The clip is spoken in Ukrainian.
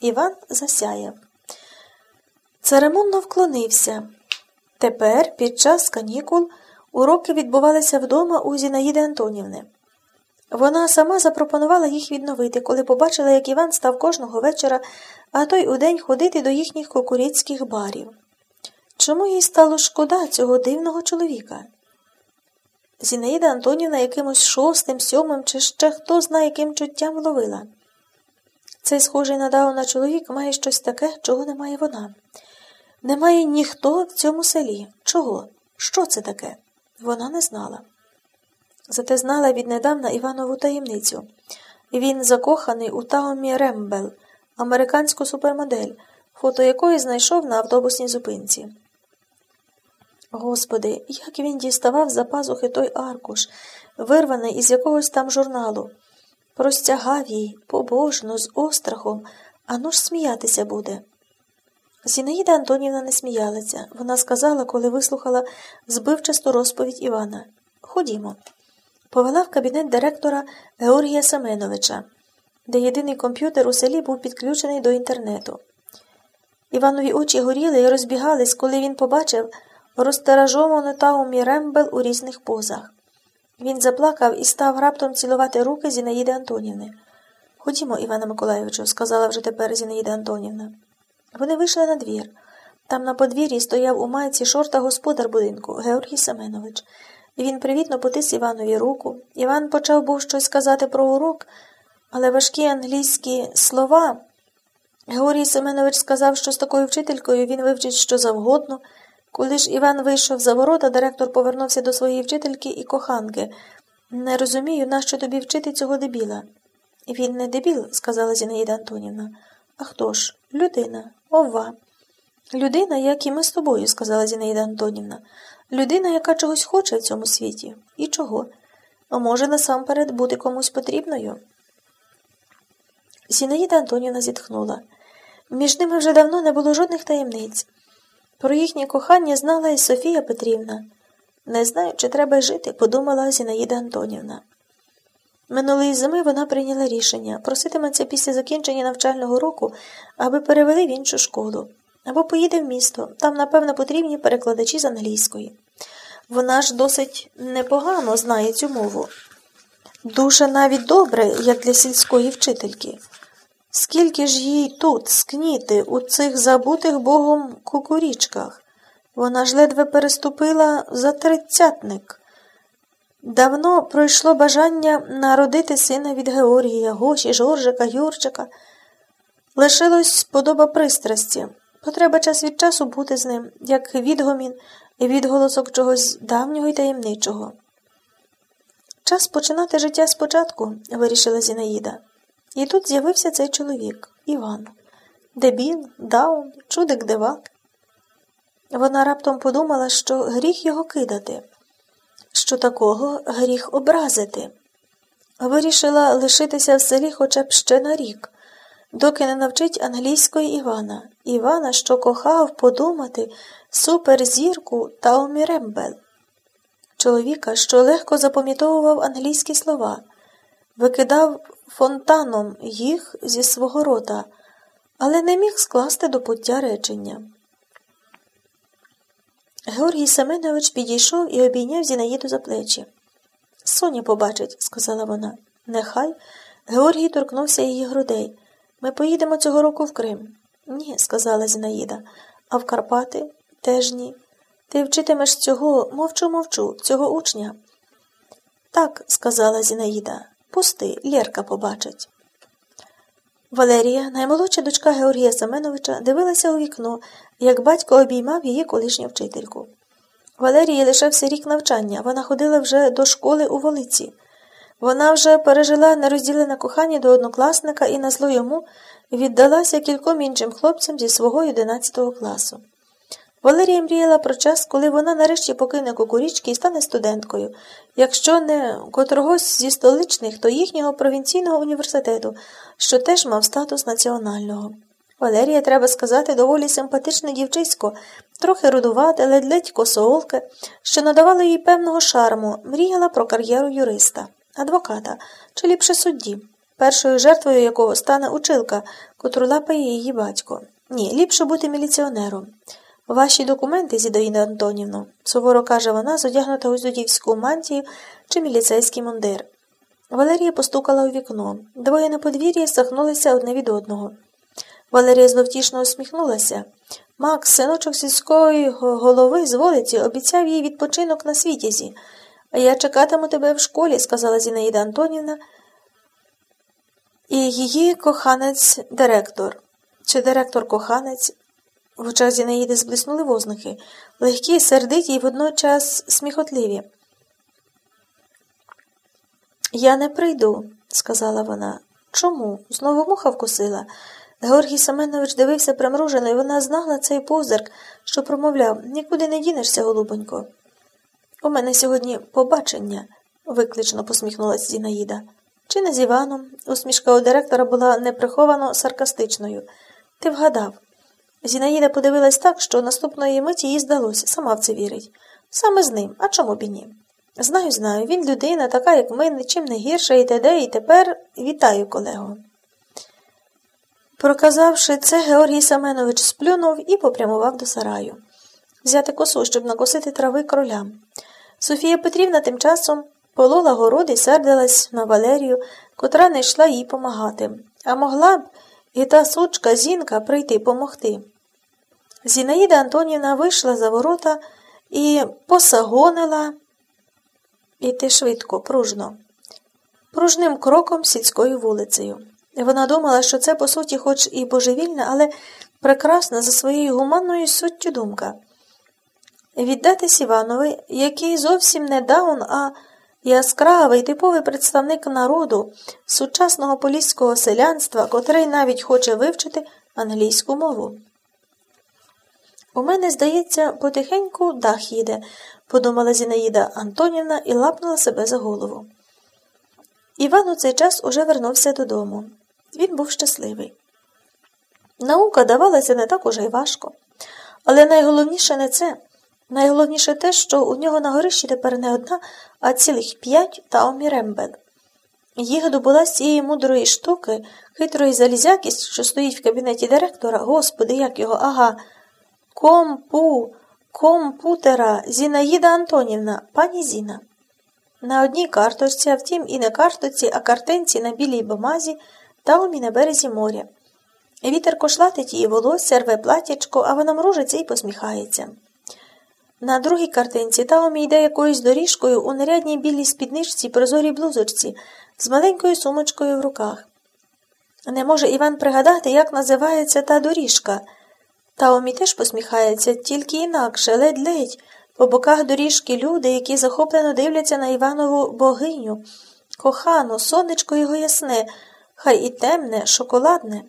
Іван засяяв. Церемонно вклонився. Тепер, під час канікул, уроки відбувалися вдома у Зінаїди Антонівни. Вона сама запропонувала їх відновити, коли побачила, як Іван став кожного вечора, а той у день ходити до їхніх кукуріцьких барів. Чому їй стало шкода цього дивного чоловіка? Зінаїда Антонівна якимось шостим, сьомим чи ще хто знає, яким чуттям ловила. Цей схожий на Дауна чоловік має щось таке, чого не має вона. Немає ніхто в цьому селі. Чого? Що це таке? Вона не знала. Зате знала віднедавна Іванову таємницю. Він закоханий у Таомі Рембел, американську супермодель, фото якої знайшов на автобусній зупинці. Господи, як він діставав за пазухи той аркуш, вирваний із якогось там журналу. Простягав їй побожно, з острахом, а ну ж сміятися буде. Зінаїда Антонівна не сміялася. Вона сказала, коли вислухала збивчасту розповідь Івана. Ходімо. Повела в кабінет директора Георгія Семеновича, де єдиний комп'ютер у селі був підключений до інтернету. Іванові очі горіли і розбігались, коли він побачив розтиражовану Таумі Рембел у різних позах. Він заплакав і став раптом цілувати руки Зінаїди Антонівни. Ходімо, Івана Миколайовичу, сказала вже тепер Зінаїда Антонівна. Вони вийшли на двір. Там на подвір'ї стояв у майці шорта господар будинку Георгій Семенович. Він привітно потис Іванові руку. Іван почав був щось сказати про урок, але важкі англійські слова. Георгій Семенович сказав, що з такою вчителькою він вивчить що завгодно. Коли ж Іван вийшов за ворота, директор повернувся до своєї вчительки і коханки. Не розумію, нащо тобі вчити цього дебіла. Він не дебіл, сказала Зінаїда Антонівна. А хто ж? Людина, ова. Людина, як і ми з тобою, сказала Зінаїда Антонівна. Людина, яка чогось хоче в цьому світі. І чого? А може насамперед бути комусь потрібною? Зінаїда Антонівна зітхнула. Між ними вже давно не було жодних таємниць. Про їхнє кохання знала і Софія Петрівна. Не знаю, чи треба жити, подумала Зінаїда Антонівна. Минулої зими вона прийняла рішення проситиметься після закінчення навчального року, аби перевели в іншу школу, або поїде в місто. Там, напевно, потрібні перекладачі з англійської. Вона ж досить непогано знає цю мову. Дуже навіть добре, як для сільської вчительки. Скільки ж їй тут скніти у цих забутих богом кукурічках? Вона ж ледве переступила за тридцятник. Давно пройшло бажання народити сина від Георгія, Гоші, Жоржика, Юрчика. Лишилось сподоба пристрасті. Потреба час від часу бути з ним, як відгомін і відголосок чогось давнього і таємничого. Час починати життя спочатку, вирішила Зінаїда. І тут з'явився цей чоловік, Іван. Дебіл, даун, чудик дивак. Вона раптом подумала, що гріх його кидати, що такого гріх образити. Вирішила лишитися в селі хоча б ще на рік, доки не навчить англійської Івана, Івана, що кохав подумати суперзірку Наомі Кемпбел, чоловіка, що легко запам'ятовував англійські слова, викидав фонтаном їх зі свого рота, але не міг скласти до пуття речення. Георгій Семенович підійшов і обійняв Зінаїду за плечі. Соня побачить, сказала вона. Нехай. Георгій торкнувся її грудей. Ми поїдемо цього року в Крим. Ні, сказала Зінаїда, а в Карпати теж ні. Ти вчитимеш цього, мовчу, мовчу, цього учня. Так, сказала Зінаїда, пусти, Лєрка побачить. Валерія, наймолодша дочка Георгія Семеновича, дивилася у вікно, як батько обіймав її колишню вчительку. Валерії лишався рік навчання, вона ходила вже до школи у Волиці. Вона вже пережила нерозділене кохання до однокласника і на зло йому віддалася кільком іншим хлопцям зі свого 11 класу. Валерія мріяла про час, коли вона нарешті покине кукурічки і стане студенткою, якщо не котрогось зі столичних, то їхнього провінційного університету, що теж мав статус національного. Валерія, треба сказати, доволі симпатичне дівчисько, трохи рудувате, ледь-ледь косоолке, що надавало їй певного шарму, мріяла про кар'єру юриста, адвоката чи ліпше судді. першою жертвою якого стане училка, котру лапає її батько. Ні, ліпше бути міліціонером. Ваші документи, Зідаїна Антонівно, суворо каже вона, зодягнута у зудівську мантію чи міліцейський мундир. Валерія постукала у вікно. Двоє на подвір'ї сахнулися одне від одного. Валерія зловтішно усміхнулася. Макс, синочок сільської голови з вулиці, обіцяв їй відпочинок на світязі. А я чекатиму тебе в школі, сказала Зінаїда Антонівна, і її коханець директор. Чи директор коханець? В очах Зінаїди зблиснули возники, легкі, сердиті і водночас сміхотливі. Я не прийду, сказала вона. Чому? Знову муха вкусила. Георгій Семенович дивився примружено, і вона знала цей позирк, що промовляв нікуди не дінешся, голубонько. У мене сьогодні побачення, виклично посміхнулася Зінаїда. Чи не з Іваном? Усмішка у директора була неприховано саркастичною. Ти вгадав. Зінаїда подивилась так, що наступної миті їй здалося, сама в це вірить. Саме з ним, а чому б і ні? Знаю, знаю, він людина, така, як ми, нічим не гірша, і т.д. і тепер вітаю колего. Проказавши це, Георгій Семенович сплюнув і попрямував до сараю. Взяти косу, щоб накосити трави кролям. Софія Петрівна тим часом полола городи, сердилась на Валерію, котра не йшла їй помагати, а могла б і та сучка зінка прийти помогти. Зінаїда Антонівна вийшла за ворота і посагонила іти швидко, пружно, пружним кроком сільською вулицею. Вона думала, що це, по суті, хоч і божевільна, але прекрасна за своєю гуманною суттю думка. Віддатись Іванові, який зовсім не даун, а яскравий типовий представник народу, сучасного поліського селянства, котрий навіть хоче вивчити англійську мову. У мене, здається, потихеньку дах їде, подумала Зінаїда Антонівна і лапнула себе за голову. Іван у цей час уже вернувся додому. Він був щасливий. Наука давалася не так уже й важко. Але найголовніше не це. Найголовніше те, що у нього на горищі тепер не одна, а цілих п'ять таомірембел. Їх добула з цієї мудрої штуки, хитрої залізякість, що стоїть в кабінеті директора, господи, як його, ага, компу, компутера, Зінаїда Антонівна, пані Зіна. На одній карточці, а втім, і не карточці, а картинці на білій бумазі таумі на березі моря. Вітер кошлатить її волосся, рве платячко, а вона мружиться і посміхається. На другій картинці Таомі йде якоюсь доріжкою у нарядній білій спідничці прозорій блузочці з маленькою сумочкою в руках. Не може Іван пригадати, як називається та доріжка. Таомі теж посміхається, тільки інакше, ледь-ледь, по боках доріжки люди, які захоплено дивляться на Іванову богиню. Кохано, сонечко його ясне, хай і темне, шоколадне.